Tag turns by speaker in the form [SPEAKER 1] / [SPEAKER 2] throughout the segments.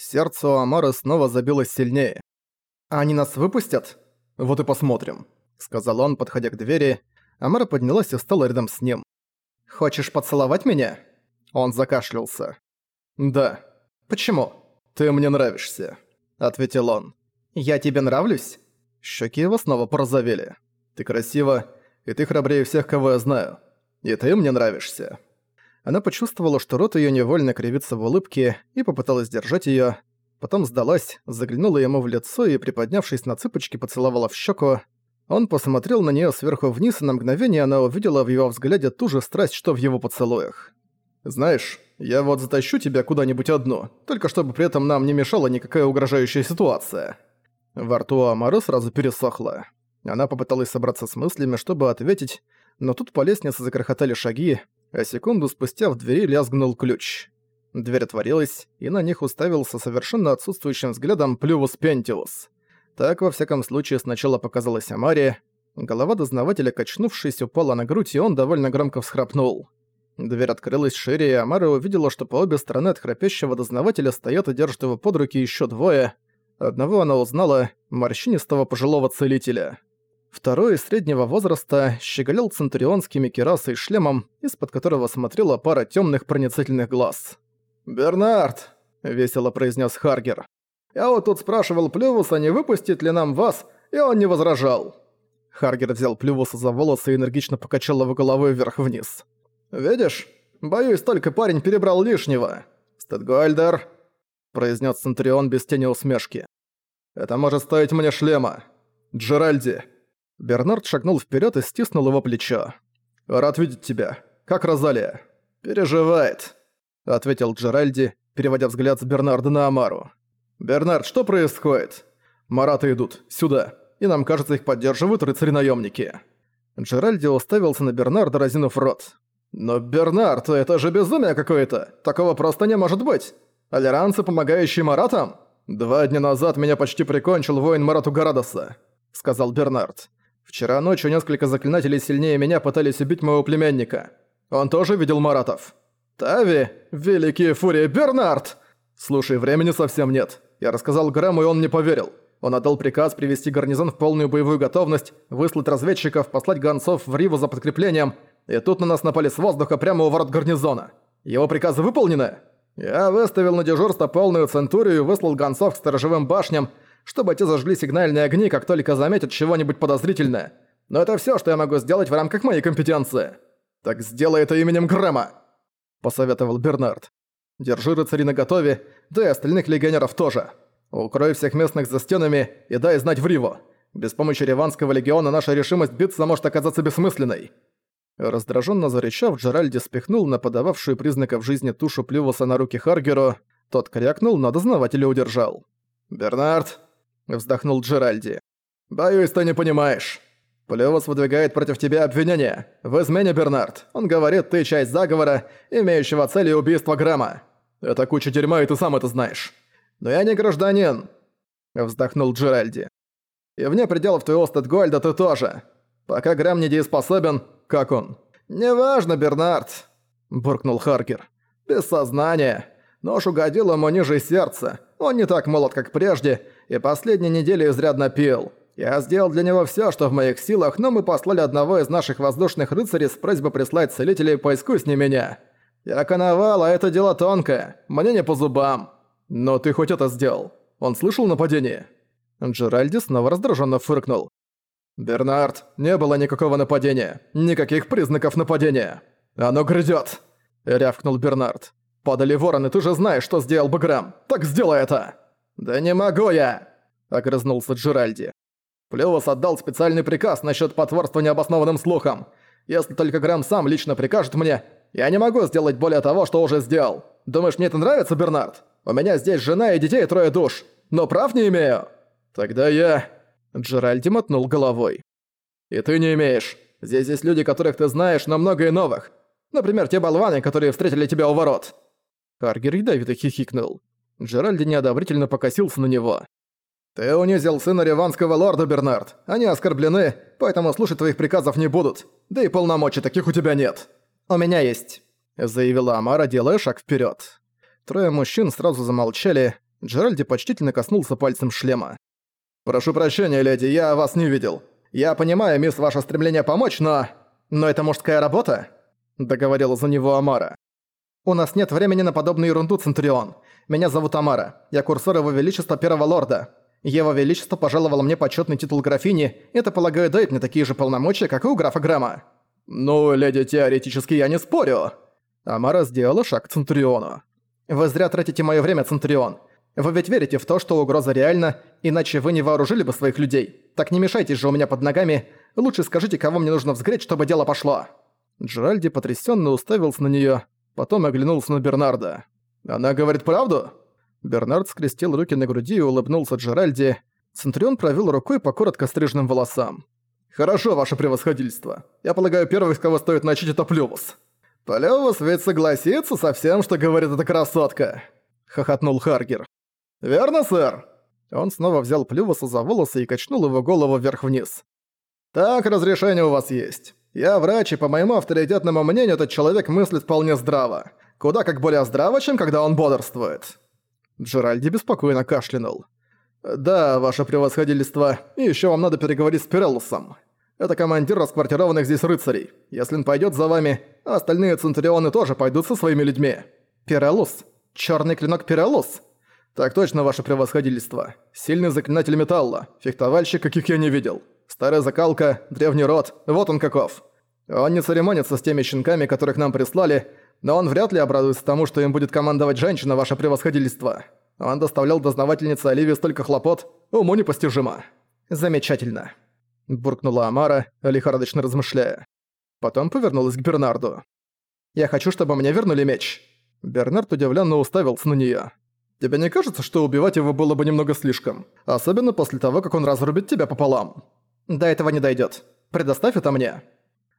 [SPEAKER 1] Сердце у Амары снова забилось сильнее. «Они нас выпустят?» «Вот и посмотрим», — сказал он, подходя к двери. Амара поднялась и стала рядом с ним. «Хочешь поцеловать меня?» Он закашлялся. «Да». «Почему?» «Ты мне нравишься», — ответил он. «Я тебе нравлюсь?» Щеки его снова порозовели. «Ты красива, и ты храбрее всех, кого я знаю. И ты мне нравишься». Она почувствовала, что рот её невольно кривится в улыбке, и попыталась держать её. Потом сдалась, заглянула ему в лицо и, приподнявшись на цыпочки, поцеловала в щеку. Он посмотрел на неё сверху вниз, и на мгновение она увидела в его взгляде ту же страсть, что в его поцелуях. «Знаешь, я вот затащу тебя куда-нибудь одну, только чтобы при этом нам не мешала никакая угрожающая ситуация». Во рту Амары сразу пересохло. Она попыталась собраться с мыслями, чтобы ответить, но тут по лестнице закрохотали шаги, а секунду спустя в двери лязгнул ключ. Дверь отворилась, и на них уставился совершенно отсутствующим взглядом Плювус Пентиус. Так, во всяком случае, сначала показалась Амаре. Голова дознавателя, качнувшись, упала на грудь, и он довольно громко всхрапнул. Дверь открылась шире, и Амара увидела, что по обе стороны от храпящего дознавателя стоят и держат его под руки еще двое. Одного она узнала – морщинистого пожилого целителя. Второй среднего возраста щеголял центурионскими керасой и шлемом, из-под которого смотрела пара темных проницательных глаз. «Бернард!» – весело произнес Харгер. «Я вот тут спрашивал Плювуса, не выпустит ли нам вас, и он не возражал». Харгер взял Плювуса за волосы и энергично покачал его головой вверх-вниз. «Видишь? Боюсь, только парень перебрал лишнего. Стэдгольдер!» – произнес Центурион без тени усмешки. «Это может стоить мне шлема. Джеральди!» Бернард шагнул вперед и стиснул его плечо. «Рад видеть тебя. Как Розалия?» «Переживает», — ответил Джеральди, переводя взгляд с Бернарда на Амару. «Бернард, что происходит?» «Мараты идут. Сюда. И нам кажется, их поддерживают рыцари-наемники». Джеральди уставился на Бернарда, разинув рот. «Но, Бернард, это же безумие какое-то! Такого просто не может быть! Алиранцы, помогающие Маратам? Два дня назад меня почти прикончил воин Марату Гарадоса», — сказал Бернард. Вчера ночью несколько заклинателей сильнее меня пытались убить моего племянника. Он тоже видел Маратов. Тави, великий фурия Бернард! Слушай, времени совсем нет. Я рассказал Грэму, и он не поверил. Он отдал приказ привести гарнизон в полную боевую готовность, выслать разведчиков, послать гонцов в Риву за подкреплением, и тут на нас напали с воздуха прямо у ворот гарнизона. Его приказы выполнены? Я выставил на дежурство полную центурию и выслал гонцов к сторожевым башням, чтобы те зажгли сигнальные огни, как только заметят чего-нибудь подозрительное. Но это все, что я могу сделать в рамках моей компетенции. Так сделай это именем Грэма!» – посоветовал Бернард. «Держи рыцари наготове, да и остальных легионеров тоже. Укрой всех местных за стенами и дай знать в Риво. Без помощи Реванского легиона наша решимость биться может оказаться бессмысленной». Раздраженно зарычав, Джеральди спихнул на подававшую признаков жизни тушу Плювуса на руки Харгеру. Тот крякнул, но дознавателя удержал. «Бернард, вздохнул Джеральди. «Боюсь, ты не понимаешь. Плювус выдвигает против тебя обвинение. В измене, Бернард. Он говорит, ты часть заговора, имеющего целью убийство Грэма. Это куча дерьма, и ты сам это знаешь. Но я не гражданин», — вздохнул Джеральди. «И вне пределов твоего Стэдгольда ты тоже. Пока Грэм недееспособен, как он?» «Неважно, Бернард», — буркнул Харкер. «Без сознания. Нож угодил ему ниже сердца. Он не так молод, как прежде, и последние недели изрядно пил. Я сделал для него все, что в моих силах, но мы послали одного из наших воздушных рыцарей с просьбой прислать целителей поискуй с не меня. Я коновал, а это дело тонкое. Мне не по зубам. Но ты хоть это сделал. Он слышал нападение?» Джеральди снова раздраженно фыркнул. «Бернард, не было никакого нападения. Никаких признаков нападения. Оно грядет!» — рявкнул Бернард. «Падали вороны, ты же знаешь, что сделал бы Грэм. Так сделай это!» «Да не могу я!» — огрызнулся Джеральди. Плювус отдал специальный приказ насчет потворства необоснованным слухам. Если только Грэм сам лично прикажет мне, я не могу сделать более того, что уже сделал. Думаешь, мне это нравится, Бернард? У меня здесь жена и детей трое душ. Но прав не имею. Тогда я... Джеральди мотнул головой. И ты не имеешь. Здесь есть люди, которых ты знаешь, но много и новых. Например, те болваны, которые встретили тебя у ворот. Харгер ядовито хихикнул. Джеральди неодобрительно покосился на него. «Ты унизил сына реванского лорда, Бернард. Они оскорблены, поэтому слушать твоих приказов не будут. Да и полномочий таких у тебя нет». «У меня есть», — заявила Амара, делая шаг вперед. Трое мужчин сразу замолчали. Джеральди почтительно коснулся пальцем шлема. «Прошу прощения, леди, я вас не видел. Я понимаю, мисс, ваше стремление помочь, но... Но это мужская работа?» Договорила за него Амара. «У нас нет времени на подобную ерунду, Центурион. Меня зовут Амара. Я курсор Его Величества Первого Лорда. Его Величество пожаловало мне почетный титул графини, это, полагаю, дает мне такие же полномочия, как и у графа Грэма». «Ну, леди, теоретически я не спорю». Амара сделала шаг к Центуриону. «Вы зря тратите мое время, Центурион. Вы ведь верите в то, что угроза реальна, иначе вы не вооружили бы своих людей. Так не мешайтесь же у меня под ногами. Лучше скажите, кого мне нужно взгреть, чтобы дело пошло». Джеральди потрясенно уставился на нее, потом оглянулся на Бернарда. «Она говорит правду?» Бернард скрестил руки на груди и улыбнулся Джеральди. Центурион провел рукой по коротко стриженным волосам. «Хорошо, ваше превосходительство. Я полагаю, первый, с кого стоит начать, это Плювус». «Плювус ведь согласится со всем, что говорит эта красотка», — хохотнул Харгер. «Верно, сэр?» Он снова взял Плювуса за волосы и качнул его голову вверх-вниз. «Так, разрешение у вас есть. Я врач, и по моему авторитетному мнению, этот человек мыслит вполне здраво. Куда как более здраво, чем когда он бодрствует». Джеральди беспокойно кашлянул. «Да, ваше превосходительство, и ещё вам надо переговорить с Пиреллусом. Это командир расквартированных здесь рыцарей. Если он пойдёт за вами, остальные центурионы тоже пойдут со своими людьми». «Пиреллус? Чёрный клинок Пиреллус?» «Так точно, ваше превосходительство. Сильный заклинатель металла, фехтовальщик, каких я не видел. Старая закалка, древний род, вот он каков. Он не церемонится с теми щенками, которых нам прислали, но он вряд ли обрадуется тому, что им будет командовать женщина, ваше превосходительство. Он доставлял дознавательнице Оливии столько хлопот, уму непостижимо». «Замечательно», – буркнула Амара, лихорадочно размышляя. Потом повернулась к Бернарду. «Я хочу, чтобы мне вернули меч». Бернард удивленно уставился на нее. Тебе не кажется, что убивать его было бы немного слишком? Особенно после того, как он разрубит тебя пополам. До этого не дойдет. Предоставь это мне».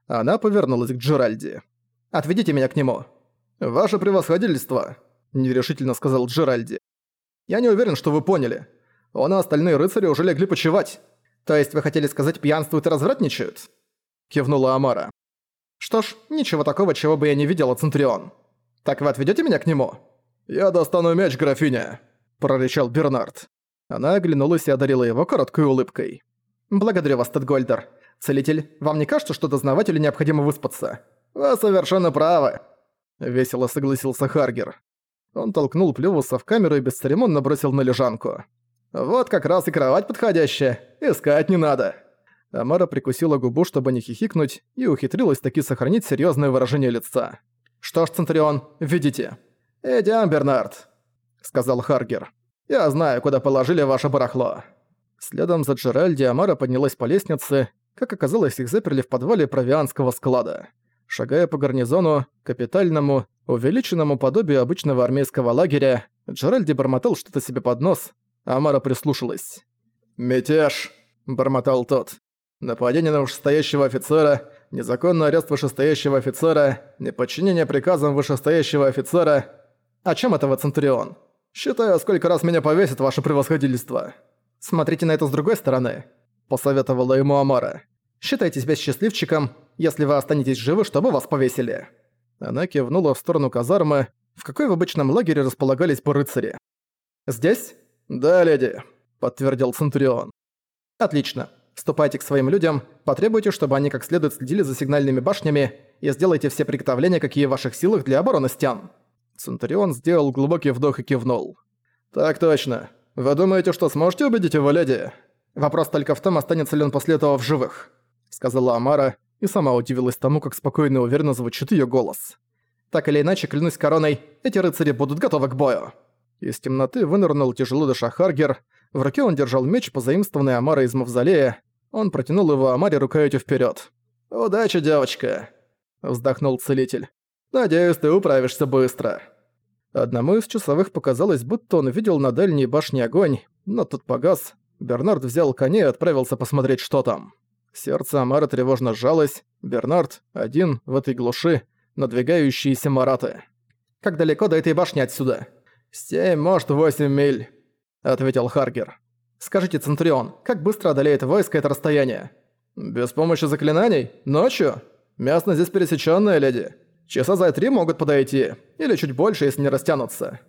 [SPEAKER 1] Она повернулась к Джеральди. «Отведите меня к нему». «Ваше превосходительство», – нерешительно сказал Джеральди. «Я не уверен, что вы поняли. Он и остальные рыцари уже легли почевать. То есть вы хотели сказать, пьянствуют и развратничают?» Кивнула Амара. «Что ж, ничего такого, чего бы я не видела, Центурион. Так вы отведете меня к нему?» «Я достану меч, графиня!» – прорычал Бернард. Она оглянулась и одарила его короткой улыбкой. «Благодарю вас, Тедгольдер. Целитель, вам не кажется, что дознавателю необходимо выспаться?» «Вы совершенно правы!» – весело согласился Харгер. Он толкнул Плювуса в камеру и бесцеремонно бросил на лежанку. «Вот как раз и кровать подходящая. Искать не надо!» Амара прикусила губу, чтобы не хихикнуть, и ухитрилась таки сохранить серьезное выражение лица. «Что ж, Центурион, видите?» «Идём, Бернард», — сказал Харгер. «Я знаю, куда положили ваше барахло». Следом за Джеральди Амара поднялась по лестнице. Как оказалось, их заперли в подвале провианского склада. Шагая по гарнизону, капитальному, увеличенному подобию обычного армейского лагеря, Джеральди бормотал что-то себе под нос, а Амара прислушалась. «Мятеж!» – бормотал тот. «Нападение на вышестоящего офицера, незаконный арест вышестоящего офицера, неподчинение приказам вышестоящего офицера, «О чем это вы, Центурион?» «Считаю, сколько раз меня повесит ваше превосходительство». «Смотрите на это с другой стороны», – посоветовала ему Амара. «Считайте себя счастливчиком, если вы останетесь живы, чтобы вас повесили». Она кивнула в сторону казармы, в какой в обычном лагере располагались бы рыцари. «Здесь?» «Да, леди», – подтвердил Центурион. «Отлично. Ступайте к своим людям, потребуйте, чтобы они как следует следили за сигнальными башнями и сделайте все приготовления, какие в ваших силах для обороны стен». Центурион сделал глубокий вдох и кивнул. «Так точно. Вы думаете, что сможете убедить его, леди?» «Вопрос только в том, останется ли он после этого в живых», — сказала Амара, и сама удивилась тому, как спокойно и уверенно звучит её голос. «Так или иначе, клянусь короной, эти рыцари будут готовы к бою». Из темноты вынырнул тяжело дыша Харгер. В руке он держал меч, позаимствованный Амара из мавзолея. Он протянул его Амаре рукоятью вперед. «Удачи, девочка!» — вздохнул целитель. Надеюсь, ты управишься быстро». Одному из часовых показалось, будто он видел на дальней башне огонь, но тут погас. Бернард взял коня и отправился посмотреть, что там. Сердце Амара тревожно сжалось. Бернард, один, в этой глуши, надвигающиеся мараты. «Как далеко до этой башни отсюда?» «Семь, может, восемь миль», — ответил Харгер. «Скажите, Центурион, как быстро одолеет войско это расстояние?» «Без помощи заклинаний? Ночью? Местность здесь пересечённая, леди. Часа за три могут подойти, или чуть больше, если не растянутся.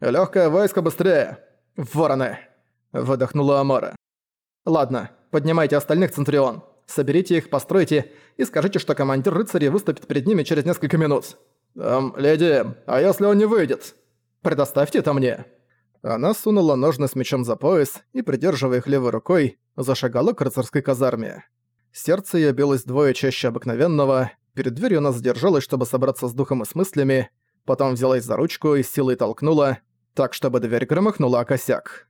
[SPEAKER 1] Легкое войско быстрее. Вороны!» – выдохнула Амара. «Ладно, поднимайте остальных, Центурион. Соберите их, постройте и скажите, что командир рыцарей выступит перед ними через несколько минут. Эм, леди, а если он не выйдет? Предоставьте это мне». Она сунула ножны с мечом за пояс и, придерживая их левой рукой, зашагала к рыцарской казарме. Сердце её билось двое чаще обыкновенного, перед дверью она задержалась, чтобы собраться с духом и с мыслями, потом взялась за ручку и силой толкнула, так чтобы дверь громыхнула о косяк.